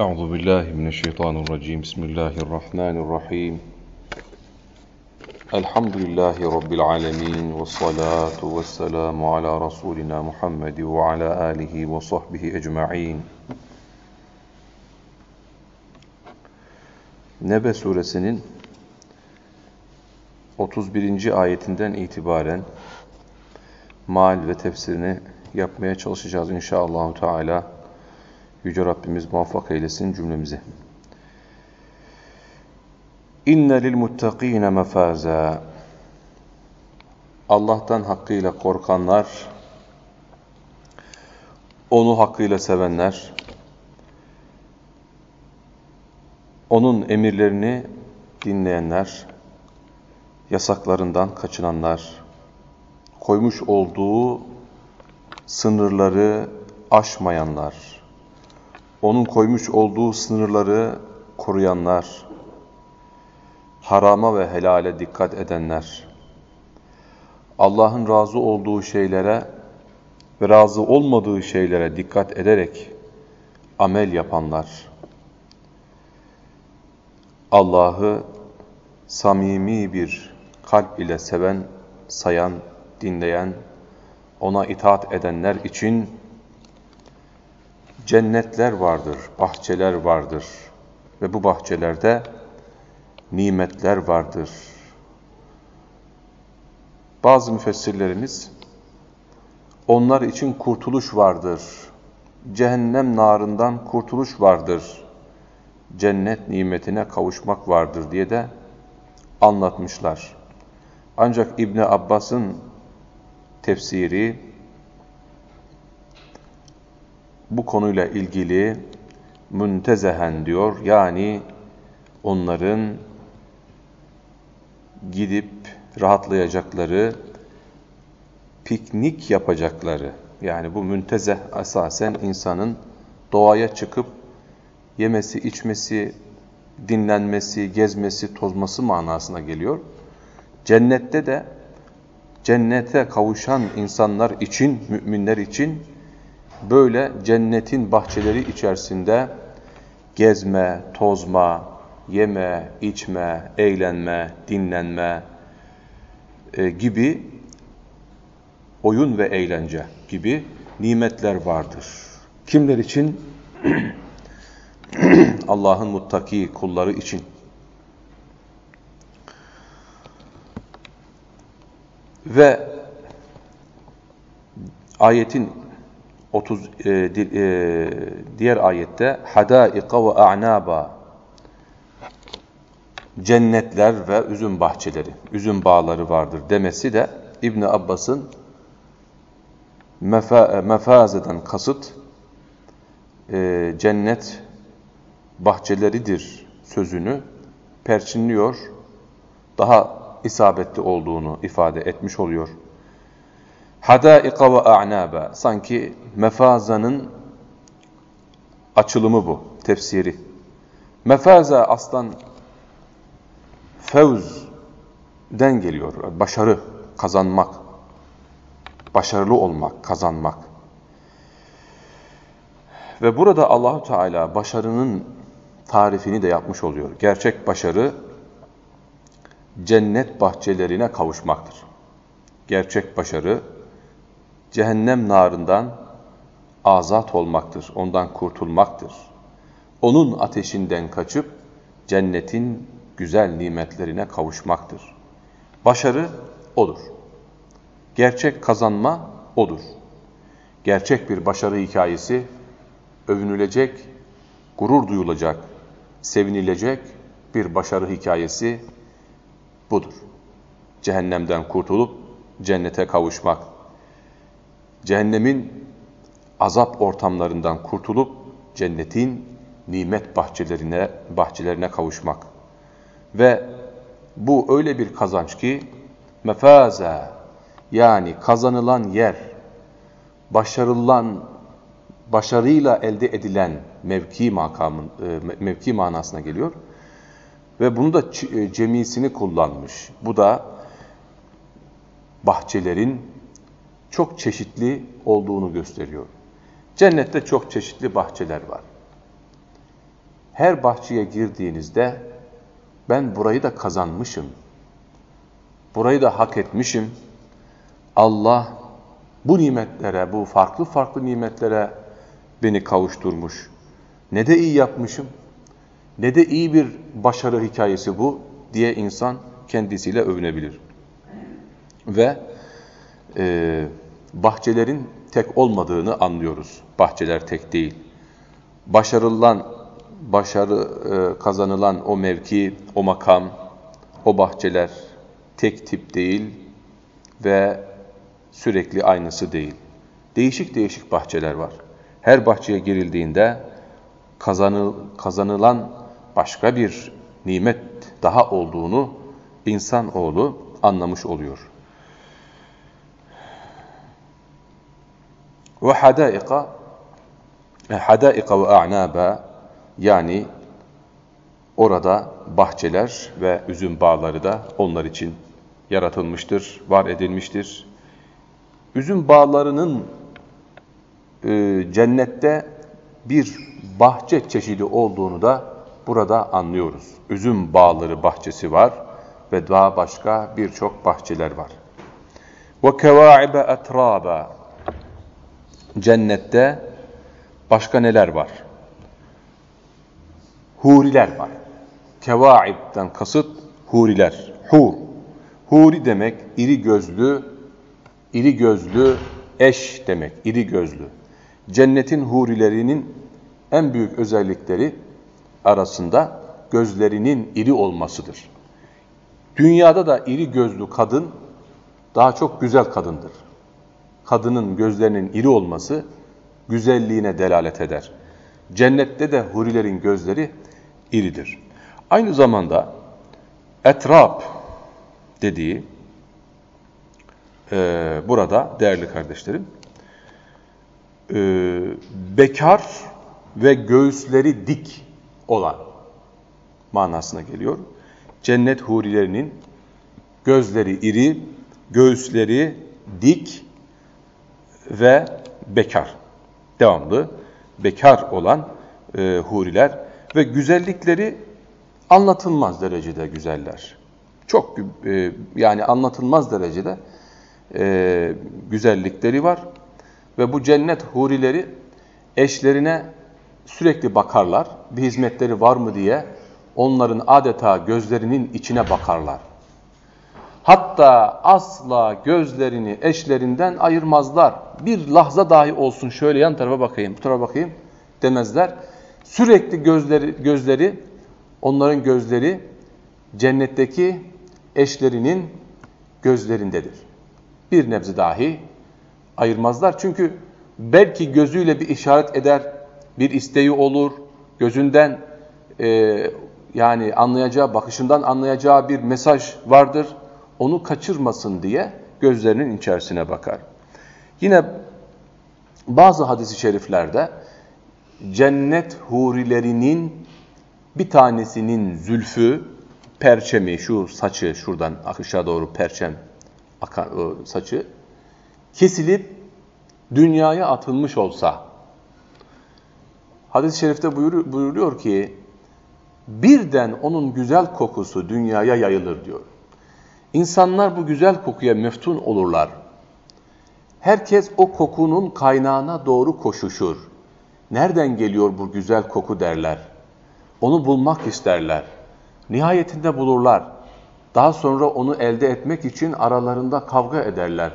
أعوذ بالله من الشيطان الرجيم بسم الله الرحمن الرحيم الحمد لله رب العالمين والصلاة والسلام على رسولنا محمد وعلى آله وصحبه أجمعين Nebe suresinin 31. ayetinden itibaren mal ve tefsirini yapmaya çalışacağız inşallah Teala. Yüce Rabbimiz muvaffak eylesin cümlemizi. İnne lil muttakine mefaza. Allah'tan hakkıyla korkanlar, onu hakkıyla sevenler, onun emirlerini dinleyenler, yasaklarından kaçınanlar, koymuş olduğu sınırları aşmayanlar, onun koymuş olduğu sınırları koruyanlar, harama ve helale dikkat edenler, Allah'ın razı olduğu şeylere ve razı olmadığı şeylere dikkat ederek amel yapanlar, Allah'ı samimi bir kalp ile seven, sayan, dinleyen, ona itaat edenler için cennetler vardır, bahçeler vardır ve bu bahçelerde nimetler vardır. Bazı müfessirlerimiz onlar için kurtuluş vardır, cehennem narından kurtuluş vardır, cennet nimetine kavuşmak vardır diye de anlatmışlar. Ancak İbni Abbas'ın tefsiri bu konuyla ilgili müntezehen diyor. Yani onların gidip rahatlayacakları, piknik yapacakları, yani bu müntezeh esasen insanın doğaya çıkıp yemesi, içmesi, dinlenmesi, gezmesi, tozması manasına geliyor. Cennette de cennete kavuşan insanlar için, müminler için böyle cennetin bahçeleri içerisinde gezme, tozma, yeme, içme, eğlenme, dinlenme e, gibi oyun ve eğlence gibi nimetler vardır. Kimler için? Allah'ın muttaki kulları için. Ve ayetin 30 e, e, diğer ayette hadaika ve a'naba cennetler ve üzüm bahçeleri, üzüm bağları vardır demesi de İbn Abbas'ın mefa, mefazeden kasıt e, cennet bahçeleridir sözünü perçinliyor, daha isabetli olduğunu ifade etmiş oluyor. Hadaika ve a'naba. Sanki mefazanın açılımı bu, tefsiri. Mefaza aslan fevzden geliyor. Başarı, kazanmak. Başarılı olmak, kazanmak. Ve burada Allahu Teala başarının tarifini de yapmış oluyor. Gerçek başarı cennet bahçelerine kavuşmaktır. Gerçek başarı cehennem narından azat olmaktır, ondan kurtulmaktır. Onun ateşinden kaçıp cennetin güzel nimetlerine kavuşmaktır. Başarı odur. Gerçek kazanma odur. Gerçek bir başarı hikayesi övünülecek, gurur duyulacak, sevinilecek bir başarı hikayesi budur. Cehennemden kurtulup cennete kavuşmak cehennemin azap ortamlarından kurtulup cennetin nimet bahçelerine bahçelerine kavuşmak. Ve bu öyle bir kazanç ki mefaza yani kazanılan yer başarılan başarıyla elde edilen mevki makamın e, mevki manasına geliyor. Ve bunu da e, cemisini kullanmış. Bu da bahçelerin çok çeşitli olduğunu gösteriyor. Cennette çok çeşitli bahçeler var. her bahçeye girdiğinizde ben burayı da kazanmışım. Burayı da hak etmişim. Allah bu nimetlere, bu farklı farklı nimetlere beni kavuşturmuş. Ne de iyi yapmışım, ne de iyi bir başarı hikayesi bu diye insan kendisiyle övünebilir. Ve e, bahçelerin tek olmadığını anlıyoruz. Bahçeler tek değil. Başarılan, başarı e, kazanılan o mevki, o makam, o bahçeler tek tip değil ve sürekli aynısı değil. Değişik değişik bahçeler var. Her bahçeye girildiğinde kazanı, kazanılan başka bir nimet daha olduğunu insanoğlu anlamış oluyor. Ve hadaika hadaika ve a'naba yani orada bahçeler ve üzüm bağları da onlar için yaratılmıştır, var edilmiştir. Üzüm bağlarının e, cennette bir bahçe çeşidi olduğunu da burada anlıyoruz. Üzüm bağları bahçesi var ve daha başka birçok bahçeler var. Kevaibe etraba Cennette başka neler var? Huriler var. Kevaib'den kasıt huriler. Hur. Huri demek iri gözlü, iri gözlü eş demek, iri gözlü. Cennetin hurilerinin en büyük özellikleri arasında gözlerinin iri olmasıdır. Dünyada da iri gözlü kadın daha çok güzel kadındır. Kadının gözlerinin iri olması güzelliğine delalet eder. Cennette de hurilerin gözleri iridir. Aynı zamanda etrap dediği e, burada değerli kardeşlerim e, bekar ve göğüsleri dik olan manasına geliyor. Cennet hurilerinin gözleri iri, göğüsleri dik ve bekar. Devamlı bekar olan e, huriler ve güzellikleri anlatılmaz derecede güzeller. Çok e, yani anlatılmaz derecede e, güzellikleri var. Ve bu cennet hurileri eşlerine sürekli bakarlar. Bir hizmetleri var mı diye onların adeta gözlerinin içine bakarlar. Hatta asla gözlerini eşlerinden ayırmazlar. Bir lahza dahi olsun şöyle yan tarafa bakayım, bu tarafa bakayım demezler. Sürekli gözleri, gözleri onların gözleri cennetteki eşlerinin gözlerindedir. Bir nebze dahi ayırmazlar. Çünkü belki gözüyle bir işaret eder, bir isteği olur, gözünden e, yani anlayacağı, bakışından anlayacağı bir mesaj vardır. Onu kaçırmasın diye gözlerinin içerisine bakar. Yine bazı hadis-i şeriflerde cennet hurilerinin bir tanesinin zülfü, perçemi, şu saçı şuradan aşağı doğru perçem saçı kesilip dünyaya atılmış olsa hadis-i şerifte buyuruyor ki birden onun güzel kokusu dünyaya yayılır diyor. İnsanlar bu güzel kokuya meftun olurlar. Herkes o kokunun kaynağına doğru koşuşur. Nereden geliyor bu güzel koku derler. Onu bulmak isterler. Nihayetinde bulurlar. Daha sonra onu elde etmek için aralarında kavga ederler.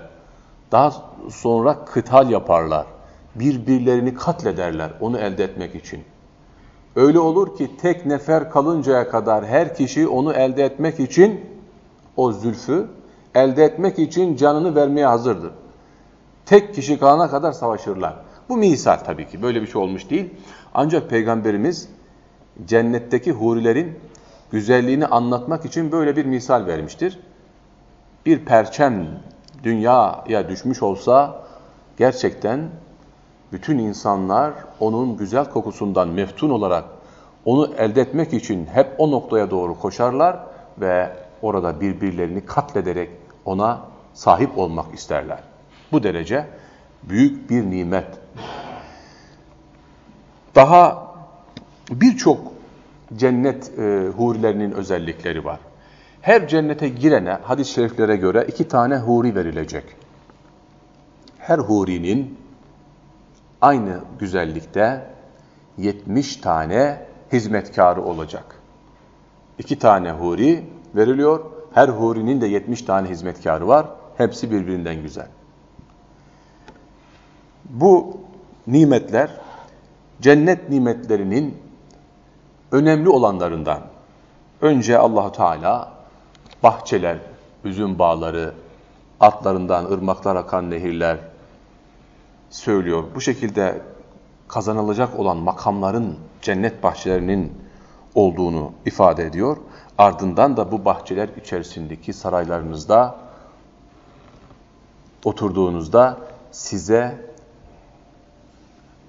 Daha sonra kıtal yaparlar. Birbirlerini katlederler onu elde etmek için. Öyle olur ki tek nefer kalıncaya kadar her kişi onu elde etmek için o zülfü elde etmek için canını vermeye hazırdır. Tek kişi kalana kadar savaşırlar. Bu misal tabii ki böyle bir şey olmuş değil. Ancak Peygamberimiz cennetteki hurilerin güzelliğini anlatmak için böyle bir misal vermiştir. Bir perçem dünyaya düşmüş olsa gerçekten bütün insanlar onun güzel kokusundan meftun olarak onu elde etmek için hep o noktaya doğru koşarlar ve orada birbirlerini katlederek ona sahip olmak isterler. Bu derece büyük bir nimet. Daha birçok cennet e, hurilerinin özellikleri var. Her cennete girene hadis-i şeriflere göre iki tane huri verilecek. Her hurinin aynı güzellikte 70 tane hizmetkarı olacak. İki tane huri veriliyor. Her hurinin de 70 tane hizmetkarı var. Hepsi birbirinden güzel. Bu nimetler cennet nimetlerinin önemli olanlarından. Önce Allahu Teala bahçeler, üzüm bağları, atlarından ırmaklar akan nehirler söylüyor. Bu şekilde kazanılacak olan makamların cennet bahçelerinin olduğunu ifade ediyor. Ardından da bu bahçeler içerisindeki saraylarınızda oturduğunuzda size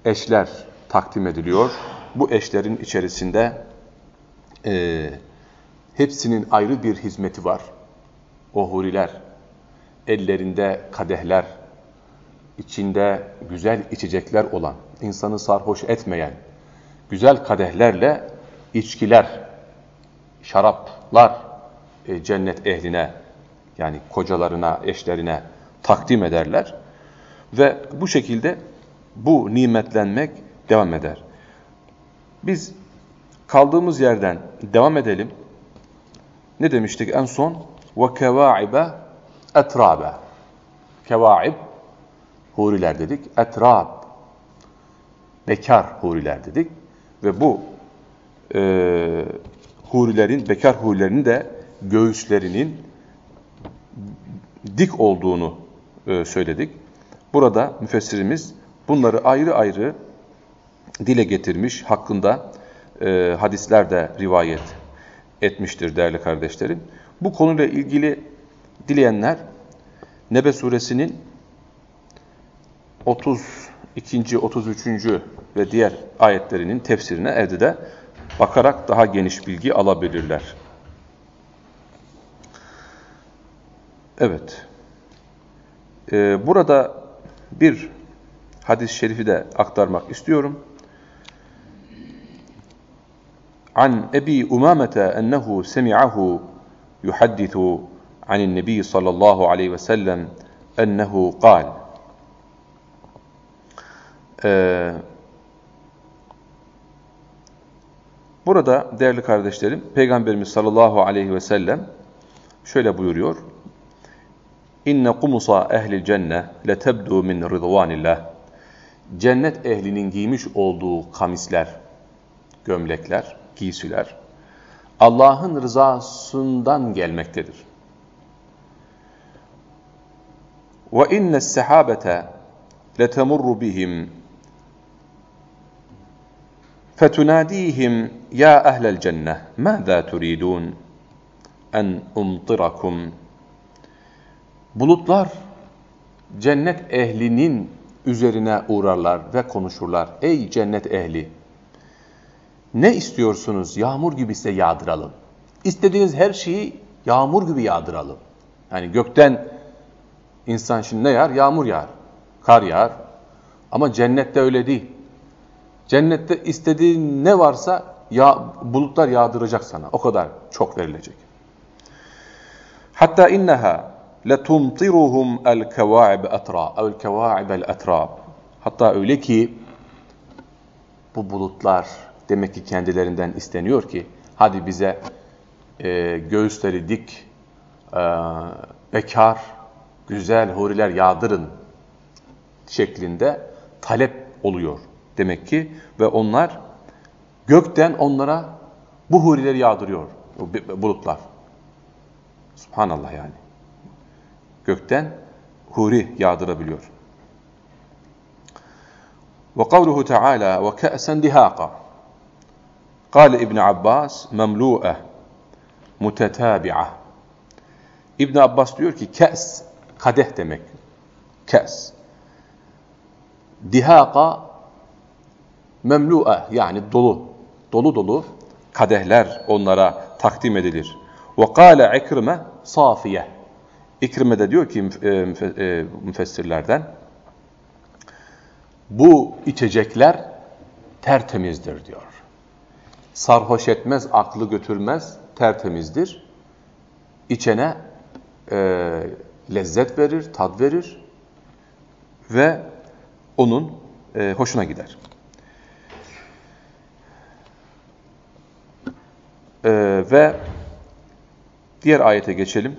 eşler takdim ediliyor. Bu eşlerin içerisinde e, hepsinin ayrı bir hizmeti var. O huriler, ellerinde kadehler, içinde güzel içecekler olan, insanı sarhoş etmeyen, güzel kadehlerle içkiler, şaraplar e, cennet ehline, yani kocalarına, eşlerine takdim ederler. Ve bu şekilde bu nimetlenmek devam eder. Biz kaldığımız yerden devam edelim. Ne demiştik en son? وَكَوَاعِبَ اَتْرَابَ Kevaib, huriler dedik. Etrab, bekar huriler dedik. Ve bu e, hurilerin, bekar hurilerin de göğüslerinin dik olduğunu e, söyledik. Burada müfessirimiz bunları ayrı ayrı dile getirmiş, hakkında e, hadisler de rivayet etmiştir değerli kardeşlerim. Bu konuyla ilgili dileyenler Nebe suresinin 32. 33. ve diğer ayetlerinin tefsirine evde de bakarak daha geniş bilgi alabilirler. Evet. Ee, burada bir hadis-i şerifi de aktarmak istiyorum. An Ebi Umamete ennehu semi'ahu yuhaddithu anin nebi sallallahu aleyhi ve sellem ennehu kal. Ee, burada değerli kardeşlerim Peygamberimiz sallallahu aleyhi ve sellem şöyle buyuruyor. İnne kumusa ehli cenne letebdu min rıdvanillah. Cennet ehlinin giymiş olduğu kamisler, gömlekler, giysiler Allah'ın rızasından gelmektedir. Ve inne sehabete letemurru bihim fetunadihim ya ehlel cenne mâzâ turidun en umtirakum Bulutlar cennet ehlinin üzerine uğrarlar ve konuşurlar. Ey cennet ehli! Ne istiyorsunuz? Yağmur gibi size yağdıralım. İstediğiniz her şeyi yağmur gibi yağdıralım. Yani gökten insan şimdi ne yağar? Yağmur yağar, kar yağar. Ama cennette öyle değil. Cennette istediğin ne varsa ya, bulutlar yağdıracak sana. O kadar çok verilecek. Hatta inneha letumtiruhum el kevaib etra el kevaib el etrab. Hatta öyle ki bu bulutlar demek ki kendilerinden isteniyor ki hadi bize e, göğüsleri dik, e, bekar, güzel huriler yağdırın şeklinde talep oluyor demek ki ve onlar gökten onlara bu hurileri yağdırıyor bulutlar. Subhanallah yani gökten huri yağdırabiliyor. Ve kavluhu Teala ve ka'sen dihaqa. Kale İbn Abbas memlu'e mutetabi'a. İbn Abbas diyor ki kes kadeh demek. Kes. Dihaqa memlu'e yani dolu. Dolu dolu kadehler onlara takdim edilir. Kâle ikrime safiye. İkrime de diyor ki e, e, müfessirlerden, bu içecekler tertemizdir diyor. sarhoş etmez, aklı götürmez, tertemizdir. İçene e, lezzet verir, tad verir ve onun e, hoşuna gider. E, ve diğer ayete geçelim.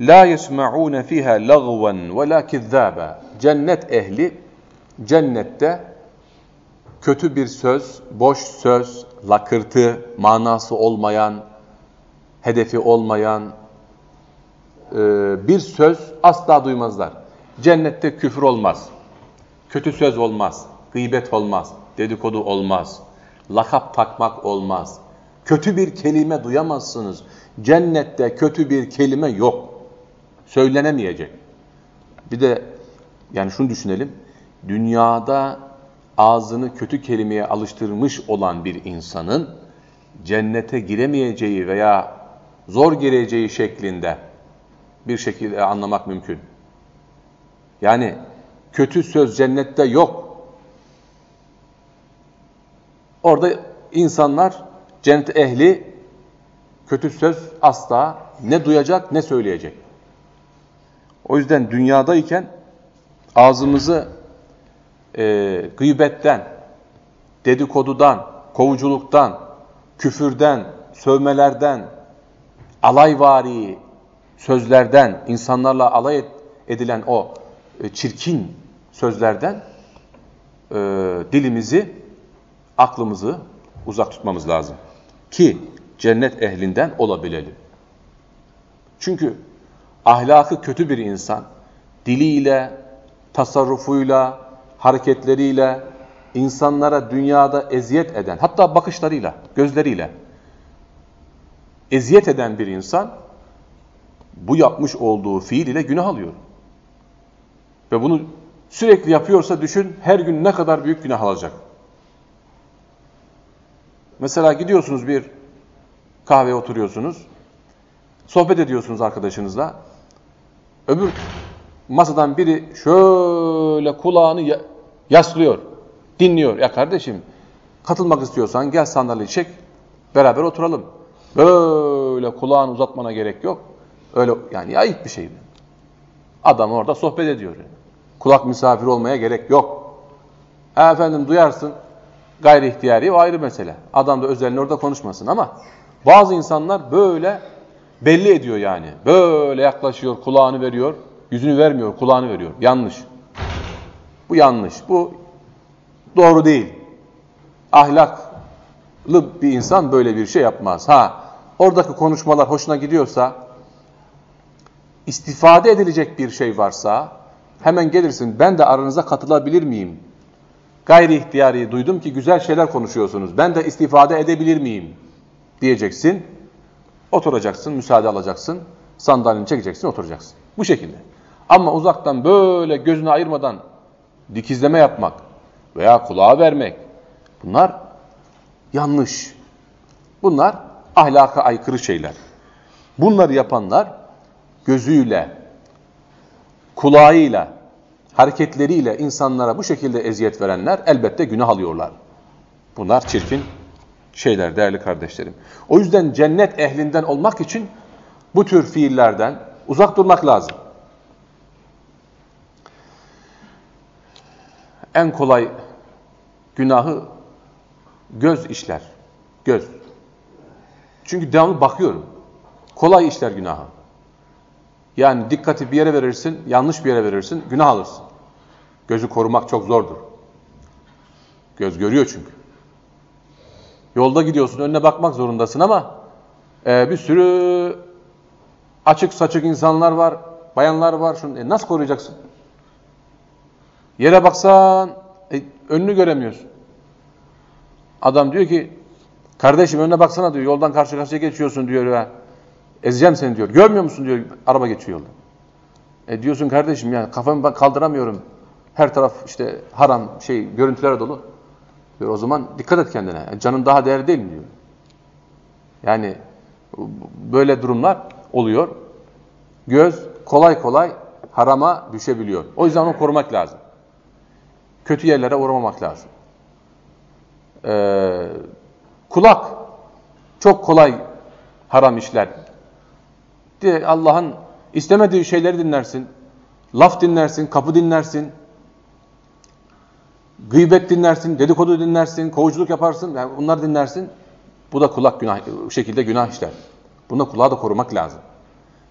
La yesma'un fiha lagwan ve la kizzaba. Cennet ehli cennette kötü bir söz, boş söz, lakırtı, manası olmayan, hedefi olmayan e, bir söz asla duymazlar. Cennette küfür olmaz, kötü söz olmaz, gıybet olmaz, dedikodu olmaz, lakap takmak olmaz. Kötü bir kelime duyamazsınız. Cennette kötü bir kelime yok. Söylenemeyecek. Bir de yani şunu düşünelim. Dünyada ağzını kötü kelimeye alıştırmış olan bir insanın cennete giremeyeceği veya zor gireceği şeklinde bir şekilde anlamak mümkün. Yani kötü söz cennette yok. Orada insanlar cennet ehli kötü söz asla ne duyacak ne söyleyecek. O yüzden dünyadayken ağzımızı e, gıybetten, dedikodudan, kovuculuktan, küfürden, sövmelerden, alayvari sözlerden, insanlarla alay edilen o e, çirkin sözlerden e, dilimizi, aklımızı uzak tutmamız lazım. Ki cennet ehlinden olabilelim. Çünkü ahlakı kötü bir insan, diliyle, tasarrufuyla, hareketleriyle, insanlara dünyada eziyet eden, hatta bakışlarıyla, gözleriyle eziyet eden bir insan, bu yapmış olduğu fiil ile günah alıyor. Ve bunu sürekli yapıyorsa düşün, her gün ne kadar büyük günah alacak. Mesela gidiyorsunuz bir kahveye oturuyorsunuz, sohbet ediyorsunuz arkadaşınızla, öbür masadan biri şöyle kulağını yaslıyor, dinliyor. Ya kardeşim katılmak istiyorsan gel sandalye çek, beraber oturalım. Böyle kulağını uzatmana gerek yok. Öyle yani ayıp bir şey. Adam orada sohbet ediyor. Kulak misafiri olmaya gerek yok. Ha efendim duyarsın gayri ihtiyari o ayrı mesele. Adam da özelini orada konuşmasın ama bazı insanlar böyle belli ediyor yani. Böyle yaklaşıyor, kulağını veriyor. Yüzünü vermiyor, kulağını veriyor. Yanlış. Bu yanlış. Bu doğru değil. Ahlaklı bir insan böyle bir şey yapmaz. Ha, oradaki konuşmalar hoşuna gidiyorsa, istifade edilecek bir şey varsa, hemen gelirsin, ben de aranıza katılabilir miyim? Gayri ihtiyari duydum ki güzel şeyler konuşuyorsunuz, ben de istifade edebilir miyim? Diyeceksin, oturacaksın, müsaade alacaksın, sandalyeni çekeceksin, oturacaksın. Bu şekilde. Ama uzaktan böyle gözünü ayırmadan dikizleme yapmak veya kulağa vermek bunlar yanlış. Bunlar ahlaka aykırı şeyler. Bunları yapanlar gözüyle, kulağıyla, hareketleriyle insanlara bu şekilde eziyet verenler elbette günah alıyorlar. Bunlar çirkin şeyler değerli kardeşlerim. O yüzden cennet ehlinden olmak için bu tür fiillerden uzak durmak lazım. en kolay günahı göz işler. Göz. Çünkü devamlı bakıyorum. Kolay işler günahı. Yani dikkati bir yere verirsin, yanlış bir yere verirsin, günah alırsın. Gözü korumak çok zordur. Göz görüyor çünkü. Yolda gidiyorsun, önüne bakmak zorundasın ama e, bir sürü açık saçık insanlar var, bayanlar var. Şunu, e, nasıl koruyacaksın? Yere baksan e, önünü göremiyorsun. Adam diyor ki kardeşim önüne baksana diyor yoldan karşı karşıya geçiyorsun diyor ya. Ezeceğim seni diyor. Görmüyor musun diyor araba geçiyor yolda. E diyorsun kardeşim yani kafamı kaldıramıyorum. Her taraf işte haram şey görüntülere dolu. Diyor, o zaman dikkat et kendine. Yani canın daha değerli değil mi diyor. Yani böyle durumlar oluyor. Göz kolay kolay harama düşebiliyor. O yüzden onu korumak lazım kötü yerlere uğramamak lazım. Ee, kulak Çok kolay haram işler. Diye Allah'ın istemediği şeyleri dinlersin. Laf dinlersin, kapı dinlersin. Gıybet dinlersin, dedikodu dinlersin, kovuculuk yaparsın. Yani bunları dinlersin. Bu da kulak günah, bu şekilde günah işler. Bunda kulağı da korumak lazım.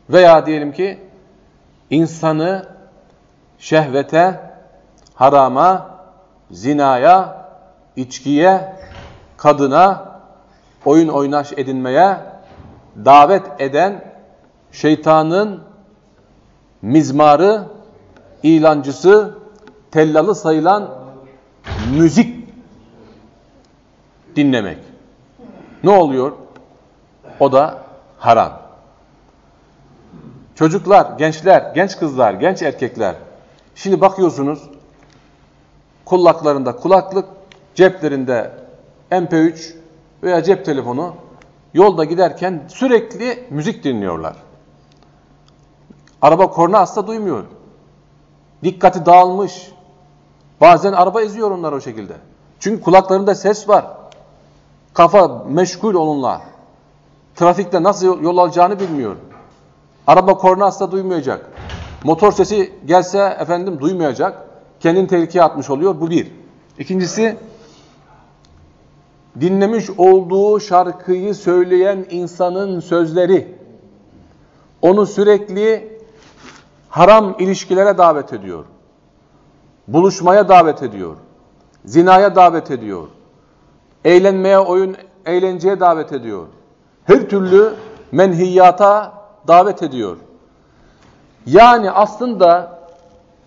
Veya diyelim ki insanı şehvete, harama, zinaya, içkiye, kadına, oyun oynaş edinmeye davet eden şeytanın mizmarı, ilancısı, tellalı sayılan müzik dinlemek. Ne oluyor? O da haram. Çocuklar, gençler, genç kızlar, genç erkekler. Şimdi bakıyorsunuz kulaklarında kulaklık, ceplerinde MP3 veya cep telefonu yolda giderken sürekli müzik dinliyorlar. Araba korna asla duymuyor. Dikkati dağılmış. Bazen araba eziyor onlar o şekilde. Çünkü kulaklarında ses var. Kafa meşgul onunla. Trafikte nasıl yol alacağını bilmiyor. Araba korna asla duymayacak. Motor sesi gelse efendim duymayacak. Kendini tehlikeye atmış oluyor. Bu bir. İkincisi dinlemiş olduğu şarkıyı söyleyen insanın sözleri onu sürekli haram ilişkilere davet ediyor. Buluşmaya davet ediyor. Zinaya davet ediyor. Eğlenmeye, oyun, eğlenceye davet ediyor. Her türlü menhiyata davet ediyor. Yani aslında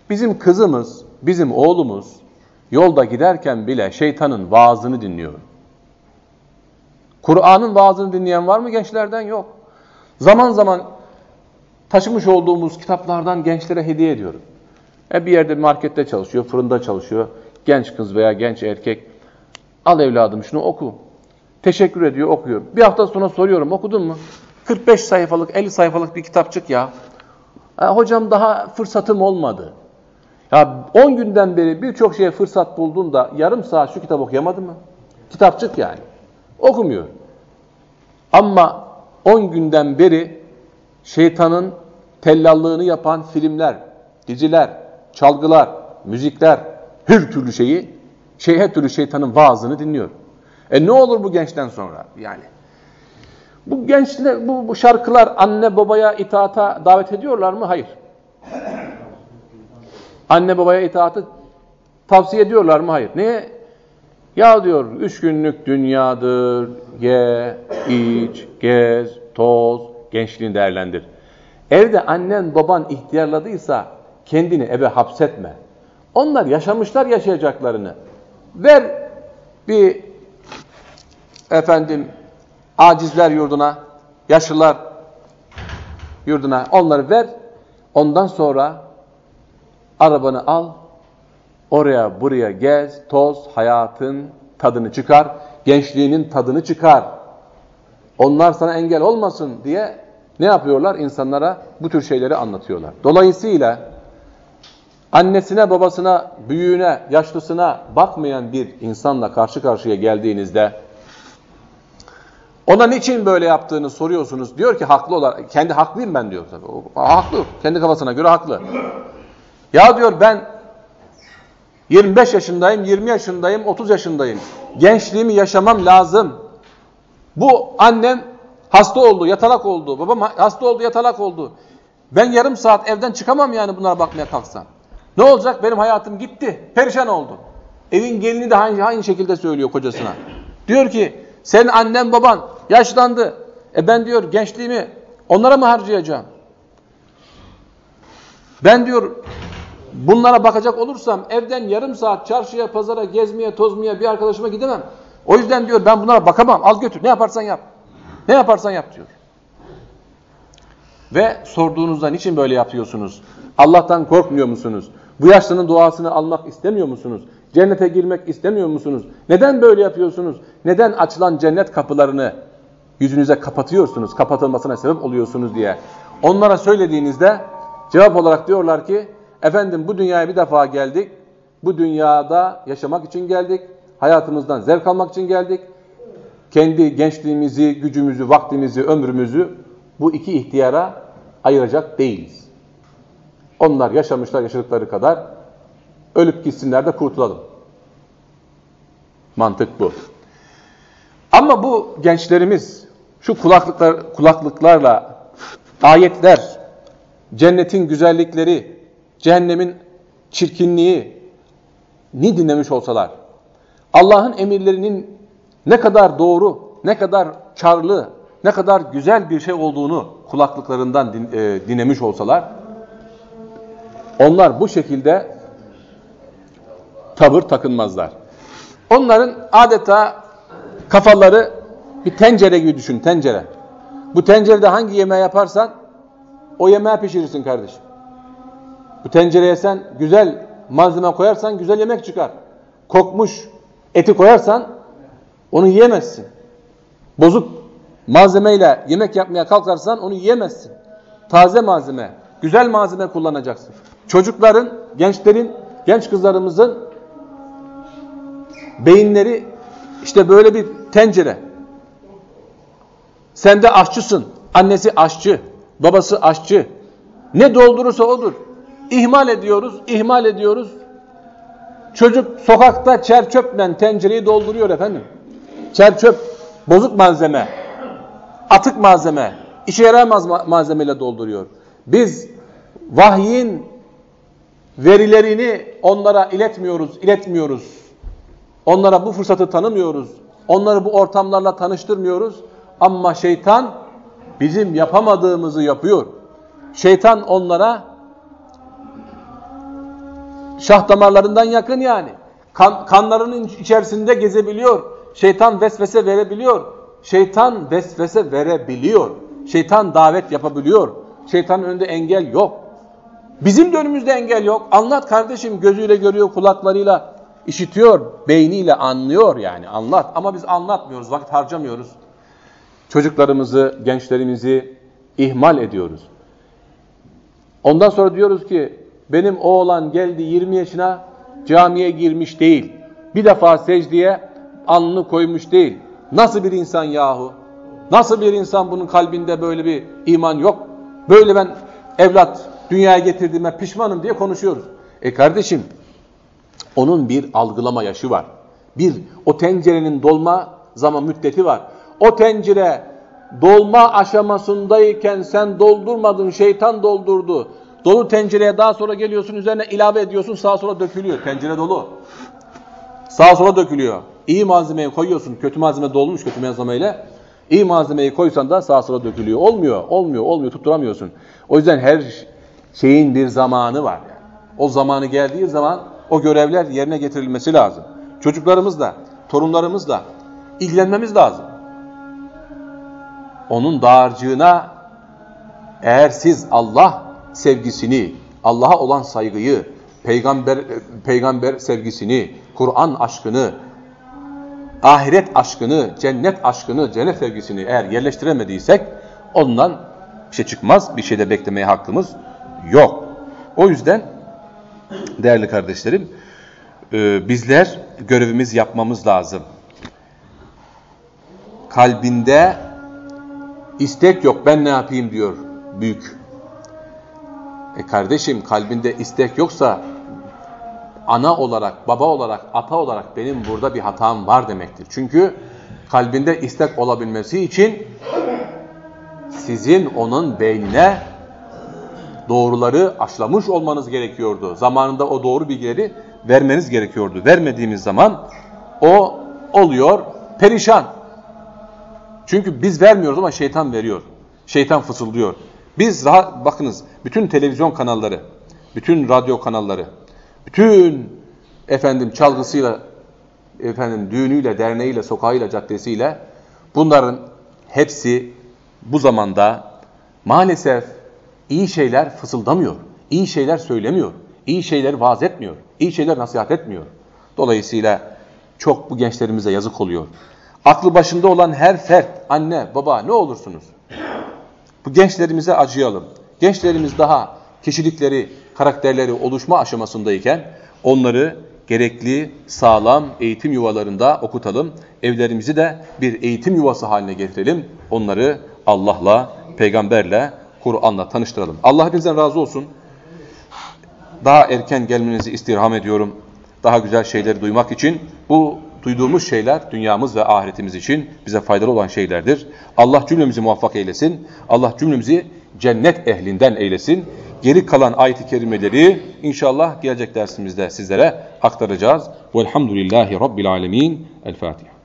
bizim kızımız, bizim oğlumuz yolda giderken bile şeytanın vaazını dinliyor. Kur'an'ın vaazını dinleyen var mı gençlerden? Yok. Zaman zaman taşımış olduğumuz kitaplardan gençlere hediye ediyorum. E bir yerde markette çalışıyor, fırında çalışıyor. Genç kız veya genç erkek. Al evladım şunu oku. Teşekkür ediyor, okuyor. Bir hafta sonra soruyorum, okudun mu? 45 sayfalık, 50 sayfalık bir kitapçık ya. E, hocam daha fırsatım olmadı. Ya 10 günden beri birçok şeye fırsat buldun da yarım saat şu kitap okuyamadın mı? Kitapçık yani. Okumuyor. Ama 10 günden beri şeytanın tellallığını yapan filmler, diziler, çalgılar, müzikler, her türlü şeyi, şey türlü şeytanın vaazını dinliyor. E ne olur bu gençten sonra yani? Bu gençler, bu, bu şarkılar anne babaya itaata davet ediyorlar mı? Hayır. Anne babaya itaatı tavsiye ediyorlar mı? Hayır. Niye? Ya diyor üç günlük dünyadır, ye, iç, gez, toz, gençliğini değerlendir. Evde annen baban ihtiyarladıysa kendini eve hapsetme. Onlar yaşamışlar yaşayacaklarını. Ver bir efendim acizler yurduna, yaşlılar yurduna onları ver. Ondan sonra arabanı al, oraya buraya gez, toz, hayatın tadını çıkar, gençliğinin tadını çıkar. Onlar sana engel olmasın diye ne yapıyorlar? İnsanlara bu tür şeyleri anlatıyorlar. Dolayısıyla annesine, babasına, büyüğüne, yaşlısına bakmayan bir insanla karşı karşıya geldiğinizde ona niçin böyle yaptığını soruyorsunuz. Diyor ki haklı olarak, kendi haklıyım ben diyor. Tabii. O, haklı, kendi kafasına göre haklı. Ya diyor ben 25 yaşındayım, 20 yaşındayım, 30 yaşındayım. Gençliğimi yaşamam lazım. Bu annem hasta oldu, yatalak oldu. Babam hasta oldu, yatalak oldu. Ben yarım saat evden çıkamam yani bunlara bakmaya kalksam. Ne olacak? Benim hayatım gitti. Perişan oldu. Evin gelini de aynı, aynı şekilde söylüyor kocasına. Diyor ki senin annen baban yaşlandı. E ben diyor gençliğimi onlara mı harcayacağım? Ben diyor bunlara bakacak olursam evden yarım saat çarşıya, pazara, gezmeye, tozmaya bir arkadaşıma gidemem. O yüzden diyor ben bunlara bakamam. Al götür. Ne yaparsan yap. Ne yaparsan yap diyor. Ve sorduğunuzda niçin böyle yapıyorsunuz? Allah'tan korkmuyor musunuz? Bu yaşlının duasını almak istemiyor musunuz? Cennete girmek istemiyor musunuz? Neden böyle yapıyorsunuz? Neden açılan cennet kapılarını yüzünüze kapatıyorsunuz, kapatılmasına sebep oluyorsunuz diye. Onlara söylediğinizde cevap olarak diyorlar ki, efendim bu dünyaya bir defa geldik, bu dünyada yaşamak için geldik, hayatımızdan zevk almak için geldik, kendi gençliğimizi, gücümüzü, vaktimizi, ömrümüzü bu iki ihtiyara ayıracak değiliz. Onlar yaşamışlar yaşadıkları kadar ölüp gitsinler de kurtulalım. Mantık bu. Ama bu gençlerimiz şu kulaklıklar, kulaklıklarla ayetler, cennetin güzellikleri, cehennemin çirkinliği ni dinlemiş olsalar, Allah'ın emirlerinin ne kadar doğru, ne kadar karlı, ne kadar güzel bir şey olduğunu kulaklıklarından din, e, dinlemiş olsalar, onlar bu şekilde tavır takınmazlar. Onların adeta kafaları bir tencere gibi düşün, tencere. Bu tencerede hangi yemeği yaparsan o yemeği pişirirsin kardeşim. Bu tencereye sen güzel malzeme koyarsan güzel yemek çıkar. Kokmuş eti koyarsan onu yiyemezsin. Bozuk malzemeyle yemek yapmaya kalkarsan onu yiyemezsin. Taze malzeme, güzel malzeme kullanacaksın. Çocukların, gençlerin, genç kızlarımızın beyinleri işte böyle bir tencere. Sen de aşçısın. Annesi aşçı, babası aşçı. Ne doldurursa odur. İhmal ediyoruz, ihmal ediyoruz. Çocuk sokakta çer çöple tencereyi dolduruyor efendim. Çer çöp, bozuk malzeme, atık malzeme, işe yaramaz malzemeyle dolduruyor. Biz vahyin verilerini onlara iletmiyoruz, iletmiyoruz. Onlara bu fırsatı tanımıyoruz. Onları bu ortamlarla tanıştırmıyoruz. Ama şeytan bizim yapamadığımızı yapıyor. Şeytan onlara şah damarlarından yakın yani. Kan, kanlarının içerisinde gezebiliyor. Şeytan vesvese verebiliyor. Şeytan vesvese verebiliyor. Şeytan davet yapabiliyor. Şeytanın önünde engel yok. Bizim de önümüzde engel yok. Anlat kardeşim gözüyle görüyor, kulaklarıyla işitiyor, beyniyle anlıyor yani anlat. Ama biz anlatmıyoruz, vakit harcamıyoruz. Çocuklarımızı, gençlerimizi ihmal ediyoruz. Ondan sonra diyoruz ki benim oğlan geldi 20 yaşına camiye girmiş değil. Bir defa secdeye alnını koymuş değil. Nasıl bir insan yahu? Nasıl bir insan bunun kalbinde böyle bir iman yok? Böyle ben evlat dünyaya getirdiğime pişmanım diye konuşuyoruz. E kardeşim onun bir algılama yaşı var. Bir o tencerenin dolma zaman müddeti var. O tencere dolma aşamasındayken sen doldurmadın, şeytan doldurdu. Dolu tencereye daha sonra geliyorsun, üzerine ilave ediyorsun, sağa sola dökülüyor. Tencere dolu. Sağa sola dökülüyor. İyi malzemeyi koyuyorsun, kötü malzeme dolmuş kötü malzemeyle. İyi malzemeyi koysan da sağa sola dökülüyor. Olmuyor, olmuyor, olmuyor, tutturamıyorsun. O yüzden her şeyin bir zamanı var. Yani. O zamanı geldiği zaman o görevler yerine getirilmesi lazım. Çocuklarımızla, torunlarımızla ilgilenmemiz lazım. Onun dağarcığına eğer siz Allah sevgisini, Allah'a olan saygıyı, peygamber peygamber sevgisini, Kur'an aşkını, ahiret aşkını, cennet aşkını, cennet sevgisini eğer yerleştiremediysek ondan bir şey çıkmaz, bir şey de beklemeye hakkımız yok. O yüzden değerli kardeşlerim, e, bizler görevimiz yapmamız lazım. Kalbinde istek yok, ben ne yapayım diyor büyük. E kardeşim kalbinde istek yoksa ana olarak, baba olarak, ata olarak benim burada bir hatam var demektir. Çünkü kalbinde istek olabilmesi için sizin onun beynine doğruları aşlamış olmanız gerekiyordu. Zamanında o doğru bilgileri vermeniz gerekiyordu. Vermediğimiz zaman o oluyor perişan. Çünkü biz vermiyoruz ama şeytan veriyor. Şeytan fısıldıyor. Biz rahat, bakınız bütün televizyon kanalları, bütün radyo kanalları, bütün efendim çalgısıyla, efendim düğünüyle, derneğiyle, sokağıyla, caddesiyle bunların hepsi bu zamanda maalesef iyi şeyler fısıldamıyor. iyi şeyler söylemiyor. iyi şeyler vaaz etmiyor. iyi şeyler nasihat etmiyor. Dolayısıyla çok bu gençlerimize yazık oluyor. Aklı başında olan her fert, anne, baba ne olursunuz? Bu gençlerimize acıyalım. Gençlerimiz daha kişilikleri, karakterleri oluşma aşamasındayken onları gerekli, sağlam eğitim yuvalarında okutalım. Evlerimizi de bir eğitim yuvası haline getirelim. Onları Allah'la, peygamberle, Kur'an'la tanıştıralım. Allah hepinizden razı olsun. Daha erken gelmenizi istirham ediyorum. Daha güzel şeyleri duymak için. Bu duyduğumuz şeyler dünyamız ve ahiretimiz için bize faydalı olan şeylerdir. Allah cümlemizi muvaffak eylesin. Allah cümlemizi cennet ehlinden eylesin. Geri kalan ayet-i kerimeleri inşallah gelecek dersimizde sizlere aktaracağız. Velhamdülillahi Rabbil Alemin. El Fatiha.